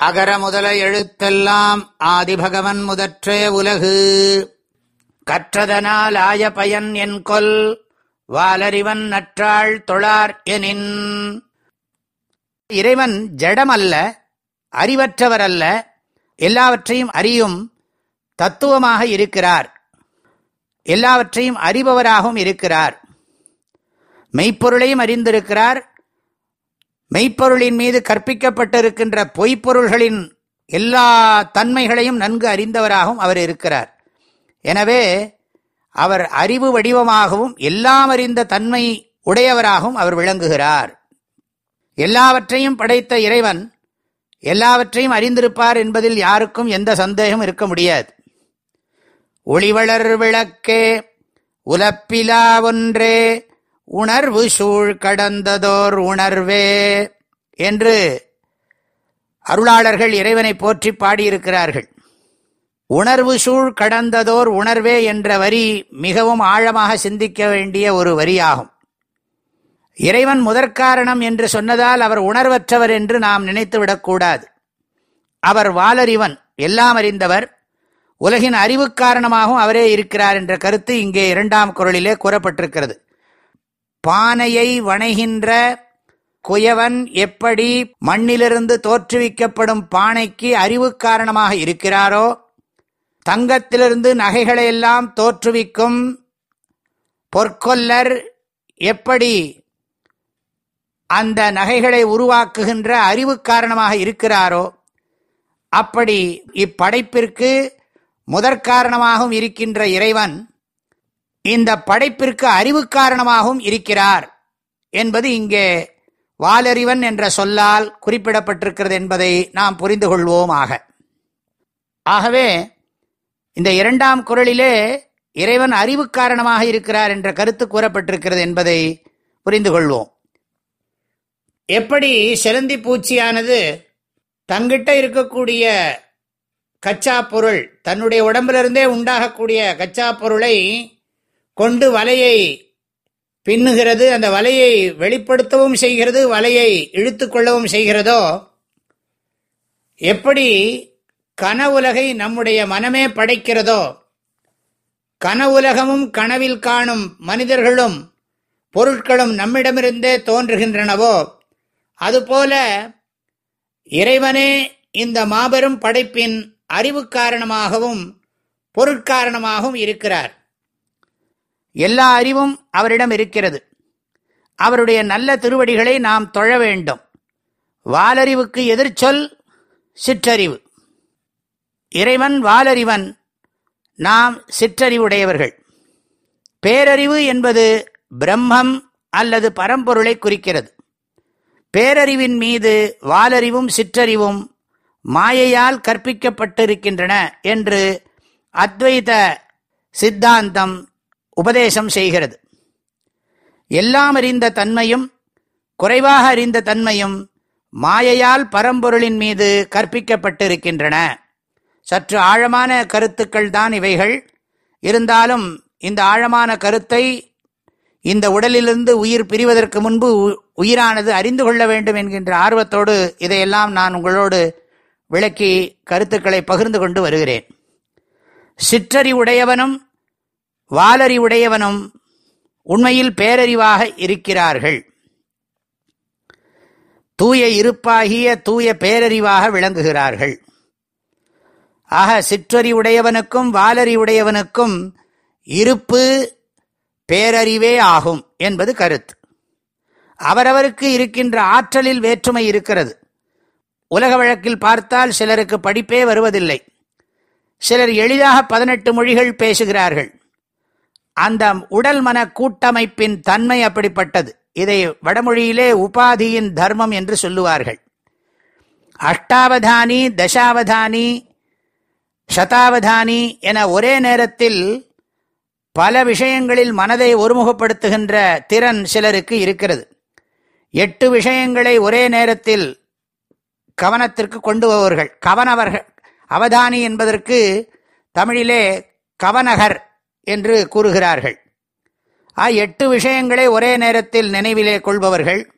அகர முதல எழுத்தெல்லாம் ஆதிபகவன் முதற்றே உலகு. கற்றதனால் ஆய பயன் என் கொல் வாலறிவன் நற்றாள் தொழார் எனின். இறைவன் ஜடமல்ல அறிவற்றவர் அல்ல எல்லாவற்றையும் அறியும் தத்துவமாக இருக்கிறார். எல்லாவற்றையும் அறிபவராகவும் இருக்கிறார். மெய்ப்பொருளையும் அறிந்திருக்கிறார் மெய்ப்பொருளின் மீது கற்பிக்கப்பட்டிருக்கின்ற பொய்ப்பொருள்களின் எல்லா தன்மைகளையும் நன்கு அறிந்தவராகவும் அவர் இருக்கிறார். எனவே அவர் அறிவு வடிவமாகவும் எல்லாம் அறிந்த தன்மை உடையவராகவும் அவர் விளங்குகிறார். எல்லாவற்றையும் படைத்த இறைவன் எல்லாவற்றையும் அறிந்திருப்பார் என்பதில் யாருக்கும் எந்த சந்தேகம் இருக்க முடியாது. ஒளிவளர் விளக்கே உலப்பிலா ஒன்றே உணர்வு சூழ் கடந்ததோர் உணர்வே என்று அருளாளர்கள் இறைவனை போற்றி பாடியிருக்கிறார்கள். உணர்வு சூழ் கடந்ததோர் உணர்வே என்ற வரி மிகவும் ஆழமாக சிந்திக்க வேண்டிய ஒரு வரியாகும். இறைவன் முதற்காரணம் என்று சொன்னதால் அவர் உணர்வற்றவர் என்று நாம் நினைத்துவிடக்கூடாது அவர் வாலறிவன் எல்லாம் அறிந்தவர் உலகின் அறிவு காரணமாகவும் அவரே இருக்கிறார் என்ற கருத்து இங்கே இரண்டாம் குரலிலே கூறப்பட்டிருக்கிறது. பானையை வணைகின்ற குயவன் எப்படி மண்ணிலிருந்து தோற்றுவிக்கப்படும் பானைக்கு அறிவு காரணமாக இருக்கிறாரோ தங்கத்திலிருந்து நகைகளையெல்லாம் தோற்றுவிக்கும் பொற்கொல்லர் எப்படி அந்த நகைகளை உருவாக்குகின்ற அறிவு காரணமாக இருக்கிறாரோ அப்படி இப்படைப்பிற்கு முதற்காரணமாகவும் இருக்கின்ற இறைவன் இந்த படைப்பிற்கு அறிவு காரணமாகவும் இருக்கிறார் என்பது இங்கே வாலறிவன் என்ற சொல்லால் குறிப்பிடப்பட்டிருக்கிறது என்பதை நாம் புரிந்து கொள்வோமாக. ஆகவே இந்த இரண்டாம் குரலிலே இறைவன் அறிவு காரணமாக இருக்கிறார் என்ற கருத்து கூறப்பட்டிருக்கிறது என்பதை புரிந்து கொள்வோம். எப்படி செலந்தி பூச்சியானது தங்கிட்ட இருக்கக்கூடிய கச்சா பொருள் தன்னுடைய உடம்பிலிருந்தே உண்டாகக்கூடிய கச்சா பொருளை கொண்டு வலையை பின்னுகிறது அந்த வலையை வெளிப்படுத்தவும் செய்கிறது வலையை இழுத்து கொள்ளவும் செய்கிறதோ எப்படி கனவுலகை நம்முடைய மனமே படைக்கிறதோ கனவுலகமும் கனவில் காணும் மனிதர்களும் பொருட்களும் நம்மிடமிருந்தே தோன்றுகின்றனவோ அதுபோல இறைவனே இந்த மாபெரும் படைப்பின் அறிவு காரணமாகவும் பொருட்காரணமாகவும் இருக்கிறார். எல்லா அறிவும் அவரிடம் இருக்கிறது. அவருடைய நல்ல திருவடிகளை நாம் தொழ வேண்டும். வாலறிவுக்கு எதிர்ச்சொல் சிற்றறிவு. இறைவன் வாலறிவன் நாம் சிற்றறிவுடையவர்கள். பேரறிவு என்பது பிரம்மம் அல்லது பரம்பொருளை குறிக்கிறது. பேரறிவின் மீது வாலறிவும் சிற்றறிவும் மாயையால் கற்பிக்கப்பட்டிருக்கின்றன என்று அத்வைத சித்தாந்தம் உபதேசம் செய்கிறது. எல்லாம் அறிந்த தன்மையும் குறைவாக அறிந்த தன்மையும் மாயையால் பரம்பொருளின் மீது கற்பிக்கப்பட்டிருக்கின்றன. சற்று ஆழமான கருத்துக்கள் தான் இவைகள். இருந்தாலும் இந்த ஆழமான கருத்தை இந்த உடலிலிருந்து உயிர் பிரிவதற்கு முன்பு உயிரானது அறிந்து கொள்ள வேண்டும் என்கின்ற ஆர்வத்தோடு இதையெல்லாம் நான் உங்களோடு விளக்கி கருத்துக்களை பகிர்ந்து கொண்டு வருகிறேன். சிற்றறிவுடையவனும் வாலறிவுடையவனும் உண்மையில் பேரறிவாக இருக்கிறார்கள். தூய இருப்பாகிய தூய பேரறிவாக விளங்குகிறார்கள். ஆக சிற்றறிவுடையவனுக்கும் வாலறிவுடையவனுக்கும் இருப்பு பேரறிவே ஆகும் என்பது கருத்து. அவரவருக்கு இருக்கின்ற ஆற்றலில் வேற்றுமை இருக்கிறது. உலக வழக்கில் பார்த்தால் சிலருக்கு படிப்பே வருவதில்லை. சிலர் எளிதாக பதினெட்டு மொழிகள் பேசுகிறார்கள். அந்த உடல் மன கூட்டமைப்பின் தன்மை அப்படிப்பட்டது. இதை வடமொழியிலே உபாதியின் தர்மம் என்று சொல்லுவார்கள். அஷ்டாவதானி தசாவதானி சதாவதானி என ஒரே நேரத்தில் பல விஷயங்களில் மனதை ஒருமுகப்படுத்துகின்ற திறன் சிலருக்கு இருக்கிறது. எட்டு விஷயங்களை ஒரே நேரத்தில் கவனத்திற்கு கொண்டு வருவர்கள் கவனவர்கள் அவதானி என்பதற்கு தமிழிலே கவனகர் என்று கூறுகிறார்கள். ஆ எட்டு விஷயங்களை ஒரே நேரத்தில் நினைவிலே கொள்பவர்கள்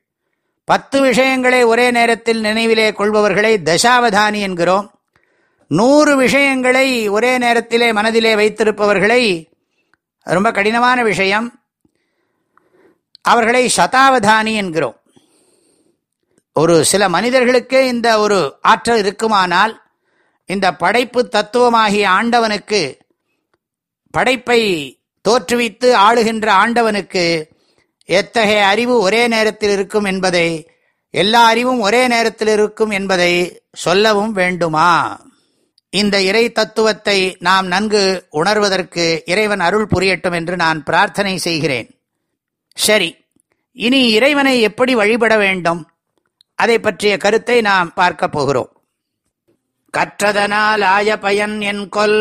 பத்து விஷயங்களை ஒரே நேரத்தில் நினைவிலே கொள்பவர்களை தசாவதானி என்கிறோம். நூறு விஷயங்களை ஒரே நேரத்திலே மனதிலே வைத்திருப்பவர்களை ரொம்ப கடினமான விஷயம். அவர்களை சதாவதானி என்கிறோம். ஒரு சில மனிதர்களுக்கே இந்த ஒரு ஆற்றல் இருக்குமானால் இந்த படைப்பு தத்துவமாகிய ஆண்டவனுக்கு படைப்பை தோற்றுவித்து ஆளுகின்ற ஆண்டவனுக்கு எத்தகைய அறிவு ஒரே நேரத்தில் இருக்கும் என்பதை எல்லா அறிவும் ஒரே நேரத்தில் இருக்கும் என்பதை சொல்லவும் வேண்டுமா? இந்த இறை தத்துவத்தை நாம் நன்கு உணர்வதற்கு இறைவன் அருள் புரியட்டும் என்று நான் பிரார்த்தனை செய்கிறேன். சரி இனி இறைவனை எப்படி வழிபட வேண்டும்? அதை பற்றிய கருத்தை நாம் பார்க்க போகிறோம். கற்றதனால் ஆய பயன் என் கொல்